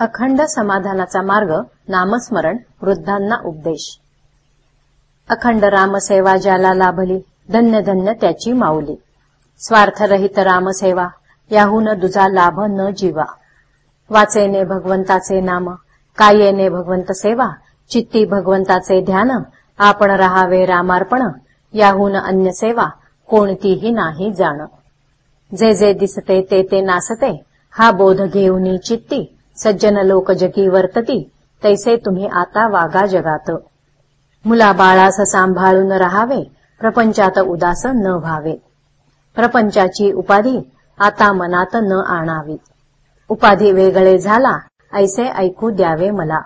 अखंड समाधानाचा मार्ग नामस्मरण वृद्धांना उपदेश. अखंड रामसेवा ज्याला लाभली धन्य धन्य त्याची माऊली. स्वार्थरहित रामसेवा याहून दुजा लाभ न जीवा. वाचेने भगवंताचे नाम कायेने भगवंत सेवा चित्ती भगवंताचे ध्यान आपण राहावे रामार्पण याहून अन्य सेवा कोणतीही नाही जाण. जे जे दिसते ते ते नासते हा बोध घेऊनी चित्ती सज्जन लोक जगी वर्तती तैसे तुम्ही आता वागा जगात. मुला बाळास सांभाळून राहावे प्रपंचात उदास न व्हावे. प्रपंचाची उपाधी आता मनात न आणावी. उपाधी वेगळे झाला ऐसे ऐकू द्यावे मला.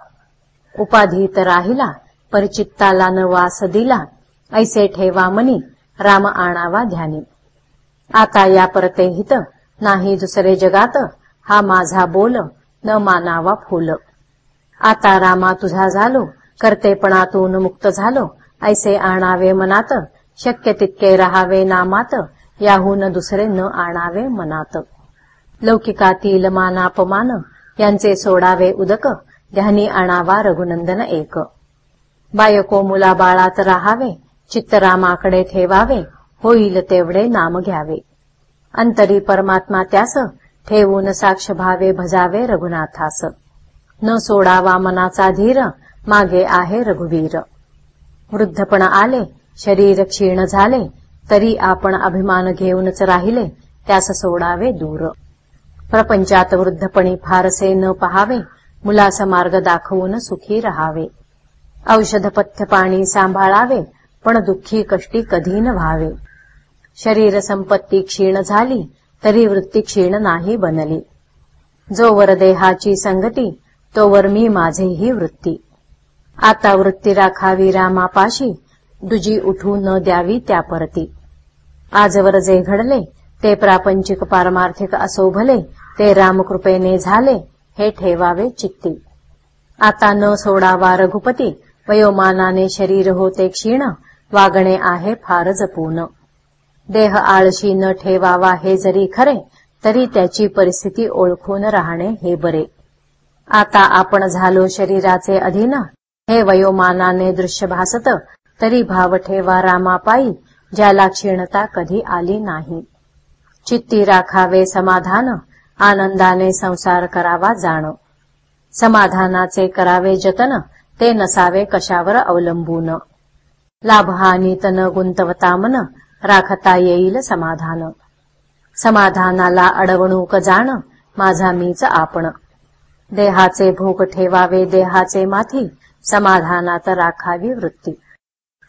उपाधीत राहिला परिचित्ताला न वास दिला ऐसे ठेवा मनी राम आणावा ध्यानी. आता या परते हित नाही दुसरे जगात हा माझा बोल न मानावा फुल. आता रामा तुझा झालो. कर्तेपणातून मुक्त झालो. ऐसे आणावे मनात. शक्य तितके राहावे नामात. याहून दुसरे न आणावे मनात. लौकिकातील मानापमान. यांचे सोडावे उदक. ध्यानी आणावा रघुनंदन एक. बायको मुला बाळात राहावे चित्तरामाकडे ठेवावे. होईल तेवढे नाम घ्यावे. अंतरी परमात्मा त्यास. ठेवून साक्ष भावे भजावे रघुनाथास. न सोडावा मनाचा धीर मागे आहे रघुवीर. वृद्धपण आले शरीर क्षीण झाले तरी आपण अभिमान घेऊनच राहिले त्यास सोडावे दूर. प्रपंचात वृद्धपणी फारसे न पहावे मुलास मार्ग दाखवून सुखी राहावे. औषध पथ्य पाणी सांभाळावे पण दुःखी कष्टी कधी न व्हावे. शरीर संपत्ती क्षीण झाली तरी वृत्ती क्षीण नाही बनली. जोवर देहाची संगती तोवर मी माझेही वृत्ती. आता वृत्ती राखावी रामापाशी दुजी उठू न द्यावी त्या परती. आजवर जे घडले ते प्रापंचिक पारमार्थिक असो भले ते रामकृपेने झाले हे ठेवावे चित्ती. आता न सोडावा रघुपती वयोमानाने शरीर होते क्षीण वागणे आहे फार जपून. देह आळशी न ठेवावा हे जरी खरे तरी त्याची परिस्थिती ओळखून राहणे हे बरे. आता आपण झालो शरीराचे अधीन हे वयोमानाने दृश्य भासत तरी भाव ठेवा रामापायी ज्याला क्षीणता कधी आली नाही. चित्ती राखावे समाधान आनंदाने संसार करावा जाण. समाधानाचे करावे जतन ते नसावे कशावर अवलंबून. लाभहानीत न गुंतवता मन राखता येईल समाधान. समाधानाला अडवणूक जाण माझा मीच आपण. देहाचे भोग ठेवावे देहाचे माथी समाधानात राखावी वृत्ती.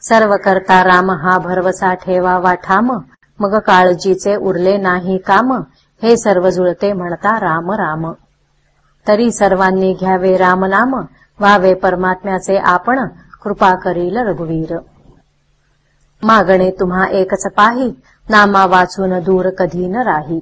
सर्व करता राम हा भरवसा ठेवावा ठाम मग काळजीचे उरले नाही काम हे सर्व जुळते म्हणता राम राम. तरी सर्वांनी घ्यावे रामनाम व्हावे परमात्म्याचे आपण कृपा करील रघुवीर. मागणे तुम्हा एकच पाही. नामा वाचून दूर कधी न राही.